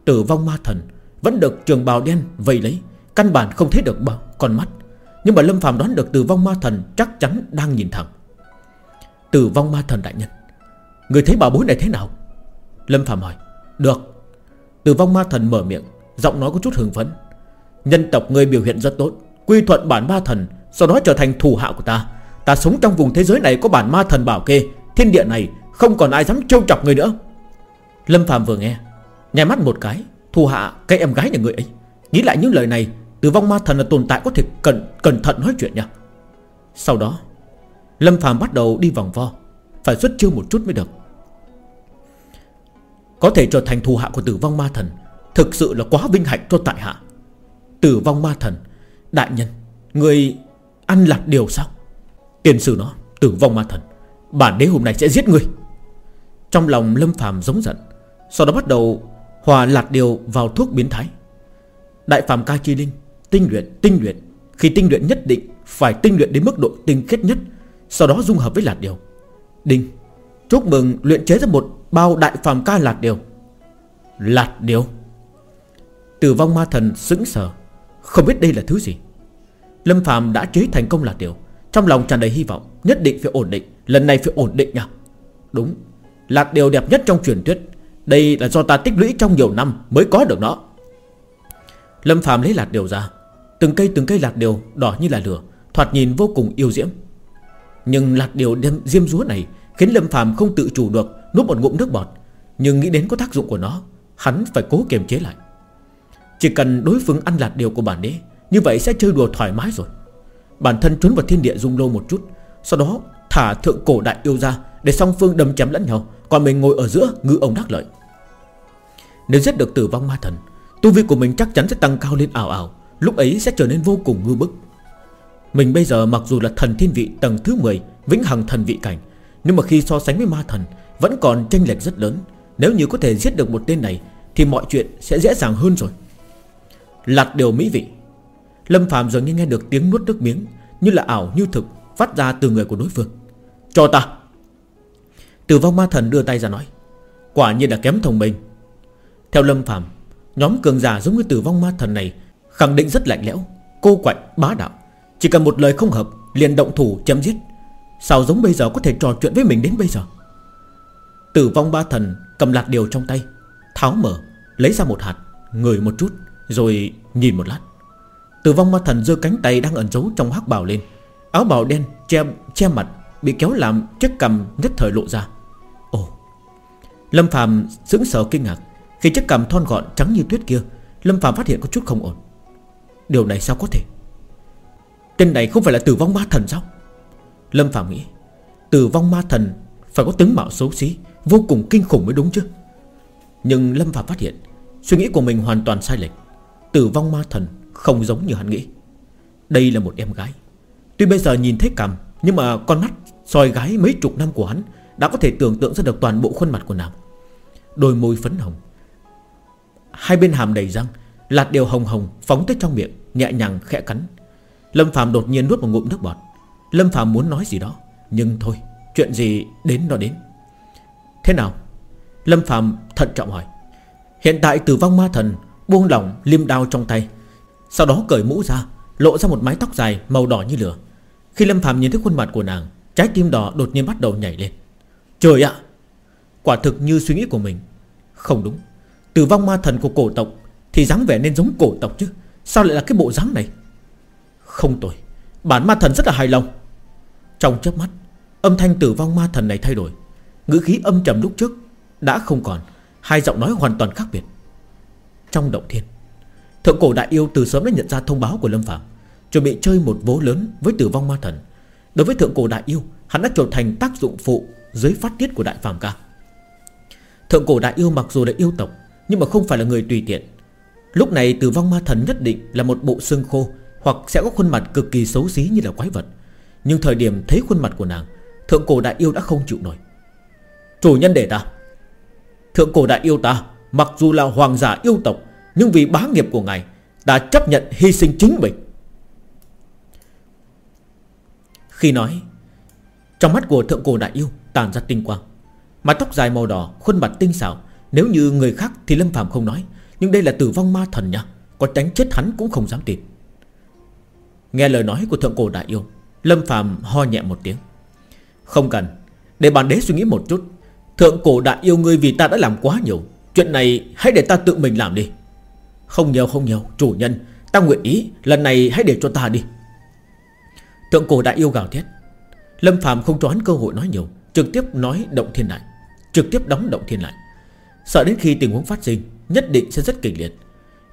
Tử vong ma thần Vẫn được trường bào đen vây lấy, Căn bản không thấy được bao con mắt. Nhưng mà Lâm Phạm đoán được tử vong ma thần Chắc chắn đang nhìn thẳng. Tử vong ma thần đại nhân, Người thấy bảo bối này thế nào? Lâm Phạm hỏi. Được. Tử vong ma thần mở miệng, Giọng nói có chút hưng phấn. Nhân tộc người biểu hiện rất tốt, Quy thuận bản ma thần, Sau đó trở thành thủ hạ của ta. Ta sống trong vùng thế giới này có bản ma thần bảo kê, Thiên địa này không còn ai dám trêu chọc người nữa. Lâm Phạm vừa nghe Nhai mắt một cái Thu hạ cái em gái nhà người ấy. Nghĩ lại những lời này Từ vong ma thần là tồn tại có thể cẩn, cẩn thận nói chuyện nha. Sau đó Lâm phàm bắt đầu đi vòng vo Phải xuất chiêu một chút mới được. Có thể trở thành thù hạ của tử vong ma thần Thực sự là quá vinh hạnh cho tại hạ. Tử vong ma thần Đại nhân Người ăn lạc điều sao? Tiền sử nó Tử vong ma thần Bản đế hôm nay sẽ giết người. Trong lòng Lâm Phàm giống giận Sau đó bắt đầu hòa lạt điều vào thuốc biến thái. Đại phàm ca chi linh Tinh luyện, tinh luyện. Khi tinh luyện nhất định Phải tinh luyện đến mức độ tinh khiết nhất Sau đó dung hợp với lạt điều. Đinh Chúc mừng luyện chế ra một bao đại phàm ca lạt điều. Lạt điều. Tử vong ma thần sững sờ Không biết đây là thứ gì. Lâm Phạm đã chế thành công Lạt điều Trong lòng tràn đầy hy vọng Nhất định phải ổn định Lần này phải ổn định nha. Đúng Lạt điều đẹp nhất trong truyền thuyết. Đây là do ta tích lũy trong nhiều năm mới có được nó. Lâm Phạm lấy lạt điều ra. Từng cây từng cây lạt điều đỏ như là lửa, Thoạt nhìn vô cùng yêu diễm. Nhưng lạt điều đem diêm rúa này Khiến Lâm Phạm không tự chủ được Nuốt một ngụm nước bọt. Nhưng nghĩ đến có tác dụng của nó, Hắn phải cố kiềm chế lại. Chỉ cần đối phương ăn lạt điều của bản đế, Như vậy sẽ chơi đùa thoải mái rồi. Bản thân trốn vào thiên địa dung lô một chút, Sau đó thả thượng cổ đại yêu ra, Để song phương đâm chém lẫn nhau, Còn mình ngồi ở giữa ngư ông đắc lợi. Nếu giết được tử vong ma thần, Tu vi của mình chắc chắn sẽ tăng cao lên ảo ảo, Lúc ấy sẽ trở nên vô cùng ngư bức. Mình bây giờ mặc dù là thần thiên vị tầng thứ 10 Vĩnh hằng thần vị cảnh, Nhưng mà khi so sánh với ma thần, Vẫn còn tranh lệch rất lớn. Nếu như có thể giết được một tên này, Thì mọi chuyện sẽ dễ dàng hơn rồi. Lạt điều mỹ vị. Lâm Phạm dường như nghe được tiếng nuốt nước miếng, Như là ảo như thực, Phát ra từ người của đối phương. Cho ta. Tử vong ma thần đưa tay ra nói. Quả nhiên là kém thông minh. Theo Lâm Phạm Nhóm cường giả giống như tử vong ma thần này Khẳng định rất lạnh lẽo Cô quạnh bá đạo. Chỉ cần một lời không hợp liền động thủ chém giết. Sao giống bây giờ có thể trò chuyện với mình đến bây giờ? Tử vong ba thần Cầm lạt điều trong tay Tháo mở Lấy ra một hạt Ngửi một chút Rồi nhìn một lát. Tử vong ma thần giơ cánh tay đang ẩn giấu trong hắc bào lên Áo bào đen che, che mặt Bị kéo làm chiếc cầm nhất thời lộ ra. Ồ. Lâm phàm sững sờ kinh ngạc. Khi chiếc cầm thon gọn trắng như tuyết kia, Lâm phàm phát hiện có chút không ổn. Điều này sao có thể? Tên này không phải là tử vong ma thần sao? Lâm phàm nghĩ. Tử vong ma thần Phải có tướng mạo xấu xí, Vô cùng kinh khủng mới đúng chứ. Nhưng Lâm phàm phát hiện, Suy nghĩ của mình hoàn toàn sai lệch. Tử vong ma thần không giống như hắn nghĩ. Đây là một em gái. Tuy bây giờ nhìn thấy cầm Nhưng mà con mắt soi gái mấy chục năm của hắn Đã có thể tưởng tượng ra được toàn bộ khuôn mặt của nàng. Đôi môi phấn hồng. Hai bên hàm đầy răng, Lạt đều hồng hồng, phóng tới trong miệng, Nhẹ nhàng khẽ cắn. Lâm Phạm đột nhiên nuốt một ngụm nước bọt. Lâm Phạm muốn nói gì đó, Nhưng thôi, chuyện gì đến nó đến. Thế nào? Lâm Phạm thận trọng hỏi. Hiện tại tử vong ma thần Buông lỏng liêm đao trong tay, Sau đó cởi mũ ra, Lộ ra một mái tóc dài màu đỏ như lửa. Khi Lâm Phạm nhìn thấy khuôn mặt của nàng Trái tim đỏ đột nhiên bắt đầu nhảy lên. Trời ạ! Quả thực như suy nghĩ của mình. Không đúng. Tử vong ma thần của cổ tộc Thì dáng vẻ nên giống cổ tộc chứ. Sao lại là cái bộ dáng này? Không tồi. Bản ma thần rất là hài lòng. Trong chớp mắt, Âm thanh tử vong ma thần này thay đổi. Ngữ khí âm trầm lúc trước Đã không còn, Hai giọng nói hoàn toàn khác biệt. Trong động thiên, Thượng cổ đại yêu từ sớm đã nhận ra thông báo của Lâm Phạm Chuẩn bị chơi một vố lớn với tử vong ma thần. Đối với thượng cổ đại yêu, Hắn đã trở thành tác dụng phụ Dưới phát tiết của đại phàm ca. Thượng cổ đại yêu mặc dù là yêu tộc, Nhưng mà không phải là người tùy tiện. Lúc này tử vong ma thần nhất định là một bộ xương khô Hoặc sẽ có khuôn mặt cực kỳ xấu xí như là quái vật. Nhưng thời điểm thấy khuôn mặt của nàng, Thượng cổ đại yêu đã không chịu nổi. Chủ nhân để ta. Thượng cổ đại yêu ta, Mặc dù là hoàng giả yêu tộc, Nhưng vì bá nghiệp của ngài đã chấp nhận hy sinh chính mình. Khi nói, Trong mắt của thượng cổ đại yêu tàn ra tinh quang Mái tóc dài màu đỏ, Khuôn mặt tinh xảo, Nếu như người khác thì Lâm Phạm không nói, Nhưng đây là tử vong ma thần nha, Có tránh chết hắn cũng không dám tin. Nghe lời nói của thượng cổ đại yêu, Lâm Phạm ho nhẹ một tiếng. Không cần, Để bản đế suy nghĩ một chút. Thượng cổ đại yêu ngươi vì ta đã làm quá nhiều, Chuyện này hãy để ta tự mình làm đi. Không nhiều không nhiều, Chủ nhân, Ta nguyện ý, Lần này hãy để cho ta đi. Thượng cổ đại yêu gào thét. Lâm Phạm không cho hắn cơ hội nói nhiều, Trực tiếp nói động thiên lại, Trực tiếp đóng động thiên lại. Sợ đến khi tình huống phát sinh, Nhất định sẽ rất kịch liệt.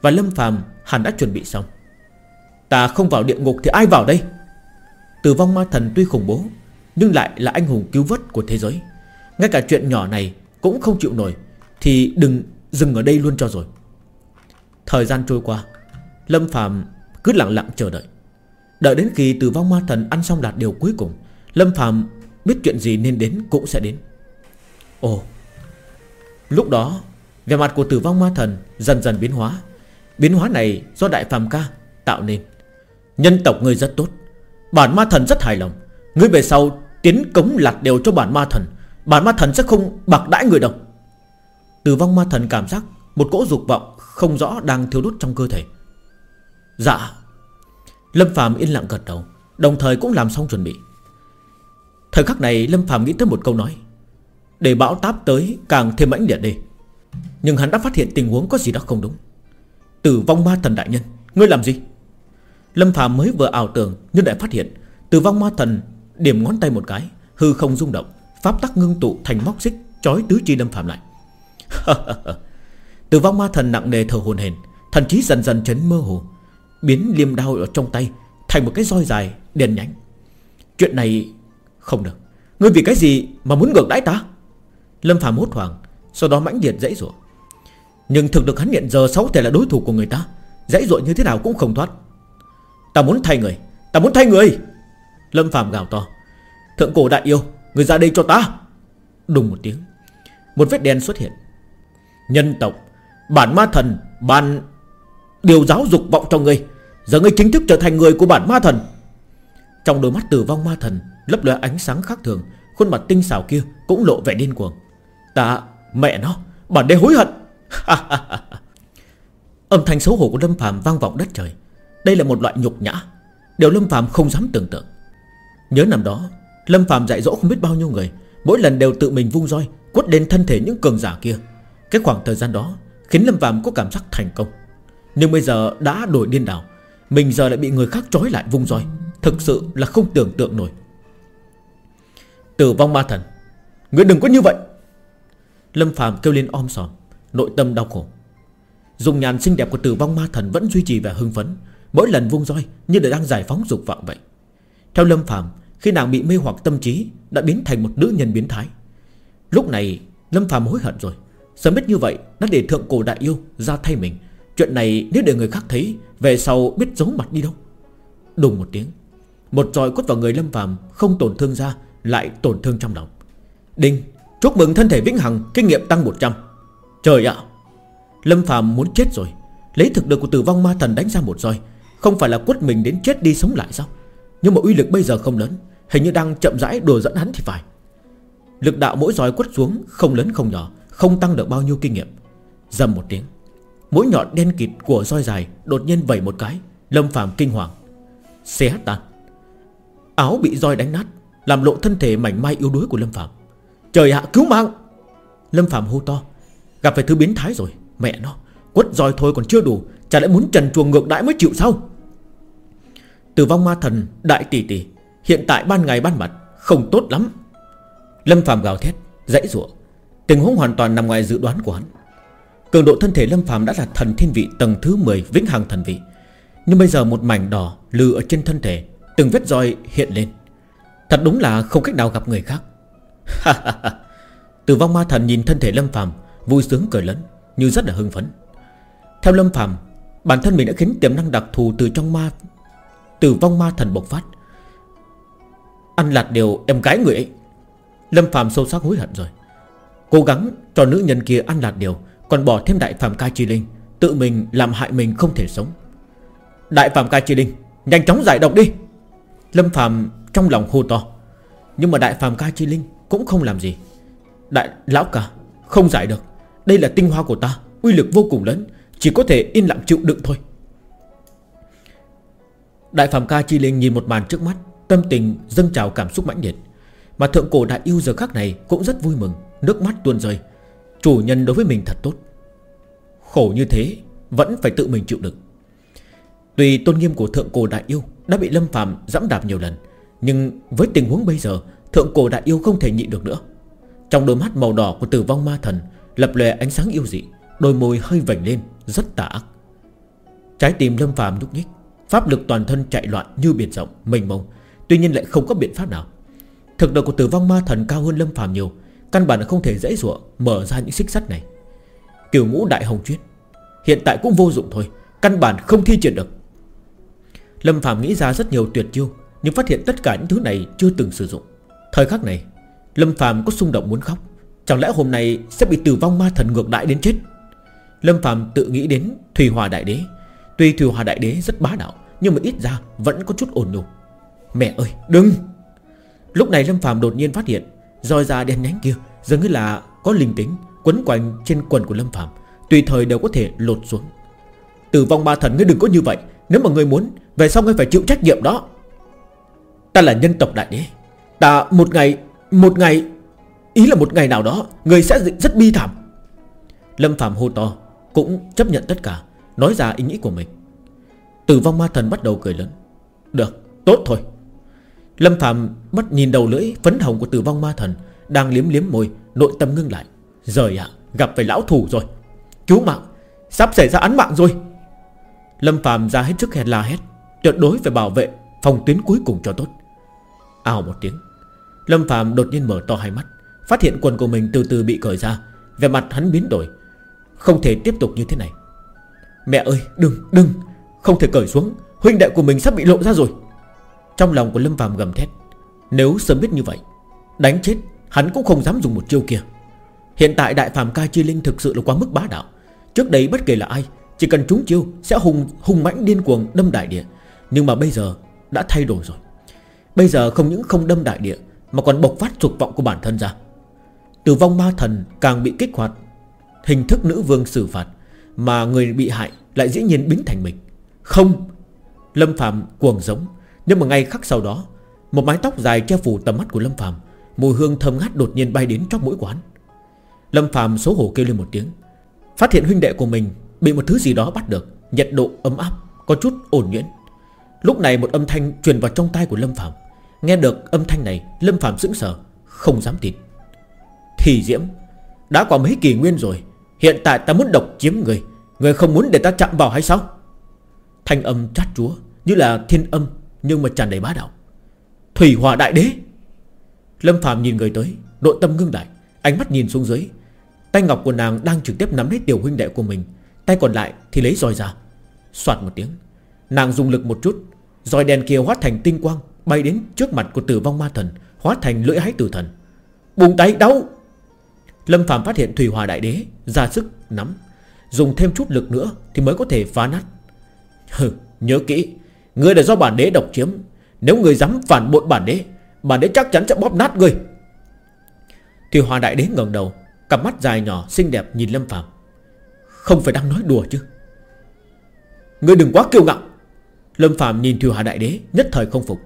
Và Lâm Phạm hẳn đã chuẩn bị xong. Ta không vào địa ngục thì ai vào đây? Tử vong ma thần tuy khủng bố, Nhưng lại là anh hùng cứu vớt của thế giới. Ngay cả chuyện nhỏ này Cũng không chịu nổi, Thì đừng dừng ở đây luôn cho rồi. Thời gian trôi qua, Lâm Phạm cứ lặng lặng chờ đợi. Đợi đến khi tử vong ma thần ăn xong đạt điều cuối cùng, Lâm Phạm biết chuyện gì nên đến cũng sẽ đến. Ồ, Lúc đó Về mặt của tử vong ma thần dần dần biến hóa. Biến hóa này do Đại phạm Ca tạo nên. Nhân tộc ngươi rất tốt, Bản ma thần rất hài lòng. Ngươi về sau tiến cống lạt đều cho bản ma thần, Bản ma thần sẽ không bạc đãi người đâu. Tử vong ma thần cảm giác Một cỗ dục vọng không rõ đang thiếu đốt trong cơ thể. Dạ Lâm Phạm yên lặng gật đầu, Đồng thời cũng làm xong chuẩn bị. Thời khắc này, Lâm Phạm nghĩ tới một câu nói, Để bão táp tới, càng thêm mãnh liệt đi. Nhưng hắn đã phát hiện tình huống có gì đó không đúng. Tử vong ma thần đại nhân, Ngươi làm gì? Lâm Phạm mới vừa ảo tưởng, Nhưng lại phát hiện, Tử vong ma thần điểm ngón tay một cái, Hư không rung động, Pháp tắc ngưng tụ thành móc xích, Chói tứ chi Lâm Phạm lại. Tử vong ma thần nặng nề thở hồn hển, Thần trí dần dần chấn mơ hồ. Biến liêm đao ở trong tay Thành một cái roi dài đèn nhánh. Chuyện này không được. Ngươi vì cái gì mà muốn ngược đãi ta? Lâm Phạm hốt hoảng, Sau đó mãnh liệt dãy rủa. Nhưng thực lực hắn hiện giờ sáu thể là đối thủ của người ta, Dãy rủa như thế nào cũng không thoát. Ta muốn thay người, Ta muốn thay người! Lâm Phạm gào to. Thượng cổ đại yêu, Người ra đây cho ta! Đùng một tiếng, Một vết đen xuất hiện. Nhân tộc, Bản ma thần Bản Điều giáo dục vọng cho ngươi Giờ ngươi chính thức trở thành người của bản ma thần. Trong đôi mắt tử vong ma thần, Lấp lóe ánh sáng khác thường, Khuôn mặt tinh xảo kia cũng lộ vẻ điên cuồng. Ta, mẹ nó, Bản đế hối hận. Âm thanh xấu hổ của Lâm Phạm vang vọng đất trời. Đây là một loại nhục nhã, Điều Lâm Phạm không dám tưởng tượng. Nhớ năm đó, Lâm Phạm dạy dỗ không biết bao nhiêu người, Mỗi lần đều tự mình vung roi, Quất đến thân thể những cường giả kia. Cái khoảng thời gian đó Khiến Lâm Phạm có cảm giác thành công. Nhưng bây giờ đã đổi điên đảo. Mình giờ lại bị người khác trói lại vung roi. Thực sự là không tưởng tượng nổi. Tử vong ma thần. Ngươi đừng có như vậy. Lâm Phạm kêu lên om sòm, Nội tâm đau khổ. Dùng nhàn xinh đẹp của tử vong ma thần vẫn duy trì vẻ hưng phấn. Mỗi lần vung roi như để đang giải phóng dục vọng vậy. Theo Lâm Phạm Khi nàng bị mê hoặc tâm trí, Đã biến thành một nữ nhân biến thái. Lúc này, Lâm Phạm hối hận rồi. Sớm biết như vậy, Đã để thượng cổ đại yêu ra thay mình. Chuyện này nếu để người khác thấy, Về sau biết giấu mặt đi đâu? Đùng một tiếng, Một roi quất vào người Lâm phàm, Không tổn thương ra Lại tổn thương trong lòng. Đinh, Chúc mừng thân thể vĩnh hằng, Kinh nghiệm tăng 100 Trời ạ! Lâm phàm muốn chết rồi, Lấy thực lực của tử vong ma thần đánh ra một roi, Không phải là quất mình đến chết đi sống lại sao? Nhưng mà uy lực bây giờ không lớn, Hình như đang chậm rãi đùa dẫn hắn thì phải. Lực đạo mỗi roi quất xuống, Không lớn không nhỏ, Không tăng được bao nhiêu kinh nghiệm. Dầm một tiếng Mũi nhọn đen kịt của roi dài Đột nhiên vẩy một cái, Lâm Phạm kinh hoàng. Xé tan. Áo bị roi đánh nát, Làm lộ thân thể mảnh mai yếu đuối của Lâm Phạm Trời ạ, cứu mạng! Lâm Phạm hô to. Gặp phải thứ biến thái rồi, Mẹ nó, Quất roi thôi còn chưa đủ, Chả lẽ muốn trần chuồng ngược đãi mới chịu sao? Tử vong ma thần Đại tỷ tỷ, Hiện tại ban ngày ban mặt, Không tốt lắm. Lâm Phạm gào thét, Dãy rủa. Tình huống hoàn toàn nằm ngoài dự đoán của hắn. Cường độ thân thể Lâm phàm đã là thần thiên vị tầng thứ 10 Vĩnh hằng thần vị. Nhưng bây giờ một mảnh đỏ lừ ở trên thân thể, Từng vết roi hiện lên. Thật đúng là không cách nào gặp người khác. Tử vong ma thần nhìn thân thể Lâm phàm, Vui sướng cười lớn, Như rất là hưng phấn. Theo Lâm phàm, Bản thân mình đã khiến tiềm năng đặc thù từ trong ma, Tử vong ma thần bộc phát. Ăn lạt điều em gái người ấy. Lâm phàm sâu sắc hối hận rồi. Cố gắng cho nữ nhân kia ăn lạt điều còn bỏ thêm đại phạm ca chi linh, Tự mình làm hại mình không thể sống. Đại phạm ca chi linh, Nhanh chóng giải độc đi. Lâm Phạm trong lòng hô to, Nhưng mà đại phạm ca chi linh cũng không làm gì. Đại lão ca, Không giải được. Đây là tinh hoa của ta, Uy lực vô cùng lớn, Chỉ có thể yên lặng chịu đựng thôi. Đại phạm ca chi linh nhìn một màn trước mắt, Tâm tình dâng trào cảm xúc mãnh liệt. Mà thượng cổ đại yêu giờ khắc này Cũng rất vui mừng, Nước mắt tuôn rơi. Chủ nhân đối với mình thật tốt. Khổ như thế, Vẫn phải tự mình chịu đựng. Tuy tôn nghiêm của thượng cổ đại yêu Đã bị Lâm Phạm dẫm đạp nhiều lần, Nhưng với tình huống bây giờ, Thượng cổ đại yêu không thể nhịn được nữa. Trong đôi mắt màu đỏ của tử vong ma thần Lập lòe ánh sáng yêu dị, Đôi môi hơi vảnh lên, rất tà ác. Trái tim Lâm Phạm nhúc nhích, Pháp lực toàn thân chạy loạn như biển rộng, Mênh mông, Tuy nhiên lại không có biện pháp nào. Thực lực của tử vong ma thần cao hơn Lâm Phạm nhiều Căn bản là không thể dễ dụa Mở ra những xích sắt này. Kiểu ngũ đại hồng chuyết, Hiện tại cũng vô dụng thôi, Căn bản không thi triển được. Lâm Phạm nghĩ ra rất nhiều tuyệt chiêu, Nhưng phát hiện tất cả những thứ này chưa từng sử dụng. Thời khắc này, Lâm Phạm có xung động muốn khóc. Chẳng lẽ hôm nay sẽ bị tử vong ma thần ngược đại đến chết? Lâm Phạm tự nghĩ đến Thùy Hòa Đại Đế. Tuy Thùy Hòa Đại Đế rất bá đạo, Nhưng mà ít ra vẫn có chút ổn nhục Mẹ ơi, đừng! Lúc này Lâm Phạm đột nhiên phát hiện roi ra đen nhánh kia Dường như là có linh tính Quấn quanh trên quần của Lâm Phạm Tùy thời đều có thể lột xuống. Tử vong ma thần ngươi đừng có như vậy Nếu mà ngươi muốn Về sau ngươi phải chịu trách nhiệm đó. Ta là nhân tộc đại đế Ta một ngày Một ngày Ý là một ngày nào đó Người sẽ rất bi thảm. Lâm Phạm hô to Cũng chấp nhận tất cả Nói ra ý nghĩ của mình. Tử vong ma thần bắt đầu cười lớn. Được, tốt thôi. Lâm Phạm mắt nhìn đầu lưỡi phấn hồng của tử vong ma thần Đang liếm liếm môi Nội tâm ngưng lại. Rời ạ, gặp phải lão thủ rồi. Cứu mạng, sắp xảy ra án mạng rồi. Lâm Phạm ra hết sức hét la hét Tuyệt đối phải bảo vệ phòng tuyến cuối cùng cho tốt. Ào một tiếng Lâm Phạm đột nhiên mở to hai mắt Phát hiện quần của mình từ từ bị cởi ra Về mặt hắn biến đổi. Không thể tiếp tục như thế này. Mẹ ơi đừng đừng Không thể cởi xuống Huynh đệ của mình sắp bị lộ ra rồi. Trong lòng của Lâm Phạm gầm thét. Nếu sớm biết như vậy, Đánh chết, hắn cũng không dám dùng một chiêu kia. Hiện tại đại phàm ca chi linh thực sự là quá mức bá đạo. Trước đây bất kể là ai, Chỉ cần trúng chiêu sẽ hùng hùng mãnh điên cuồng đâm đại địa. Nhưng mà bây giờ đã thay đổi rồi. Bây giờ không những không đâm đại địa, Mà còn bộc phát trục vọng của bản thân ra. Tử vong ma thần càng bị kích hoạt, Hình thức nữ vương xử phạt, Mà người bị hại lại dĩ nhiên biến thành mình. Không, Lâm Phạm cuồng giống nhưng mà ngay khắc sau đó, Một mái tóc dài che phủ tầm mắt của Lâm Phạm Mùi hương thơm ngát đột nhiên bay đến trong mũi quán Lâm Phạm xấu hổ kêu lên một tiếng, Phát hiện huynh đệ của mình Bị một thứ gì đó bắt được, Nhiệt độ ấm áp, Có chút ổn nhuyễn. Lúc này một âm thanh truyền vào trong tai của Lâm Phạm Nghe được âm thanh này, Lâm Phạm sững sờ, Không dám tin. Thì Diễm, Đã qua mấy kỳ nguyên rồi, Hiện tại ta muốn độc chiếm người Người không muốn để ta chạm vào hay sao? Thanh âm chát chúa, Như là thiên âm nhưng mà tràn đầy bá đạo. Thủy hòa đại đế. Lâm Phạm nhìn người tới, Nội tâm ngưng đại Ánh mắt nhìn xuống dưới. Tay ngọc của nàng đang trực tiếp nắm lấy tiểu huynh đệ của mình. Tay còn lại thì lấy roi ra. Xoạt một tiếng, Nàng dùng lực một chút. Roi đèn kia hóa thành tinh quang, Bay đến trước mặt của tử vong ma thần, Hóa thành lưỡi hái tử thần. Bùng tay đau! Lâm Phạm phát hiện Thủy Hòa Đại Đế, ra sức nắm. Dùng thêm chút lực nữa Thì mới có thể phá nát. Hừ, nhớ kỹ Ngươi là do bản đế độc chiếm. Nếu ngươi dám phản bội bản đế Bản đế chắc chắn sẽ bóp nát ngươi. Thì Hòa Đại Đế ngẩng đầu Cặp mắt dài nhỏ xinh đẹp nhìn Lâm Phạm Không phải đang nói đùa chứ? Ngươi đừng quá kiêu ngạo. Lâm Phạm nhìn Thiều Hòa Đại Đế Nhất thời không phục.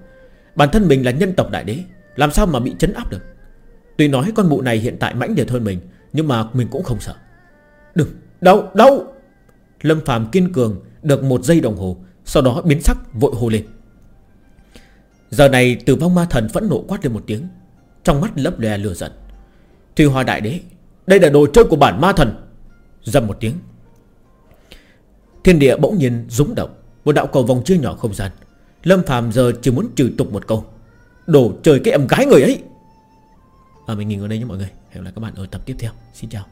Bản thân mình là nhân tộc Đại Đế Làm sao mà bị chấn áp được? Tuy nói con mụ này hiện tại mãnh liệt hơn mình Nhưng mà mình cũng không sợ. Đừng, đau, đau! Lâm Phạm kiên cường được một giây đồng hồ sau đó biến sắc vội hô lên. Giờ này từ vong ma thần phẫn nộ quát lên một tiếng Trong mắt lấp lè lửa giận. Thùy Hoa Đại Đế Đây là đồ chơi của bản ma thần. Dầm một tiếng. Thiên địa bỗng nhiên rúng động Một đạo cầu vòng chưa nhỏ không gian. Lâm phàm giờ chỉ muốn trừ tục một câu. Đồ chơi cái em gái người ấy. À, Mình nghỉ ở đây nhé mọi người. Hẹn gặp lại các bạn ở tập tiếp theo. Xin chào.